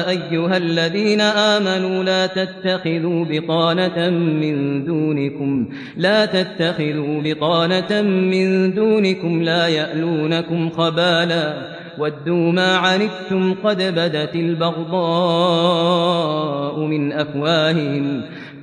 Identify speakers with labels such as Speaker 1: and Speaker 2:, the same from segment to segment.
Speaker 1: أيها الذين آمنوا لا تتخذوا بطانة من دونكم لا تتخذوا بطانة من دونكم لا يألونكم خبالا. ودوا ما عنتم قد بدت البغضاء من أفواههم.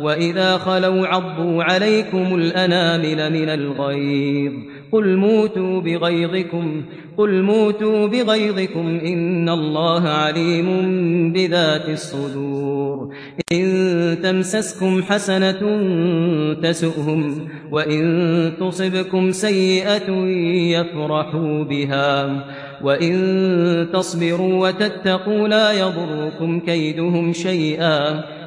Speaker 1: وإذا خلوا عضوا عليكم الأنامل من الغيظ قل موتوا بغيظكم قل موتوا بغيظكم إن الله عليم بذات الصدور إن تمسسكم حسنة تسؤهم وإن تصبكم سيئة يفرحوا بها وإن تصبروا وتتقوا لا يضركم كيدهم شيئا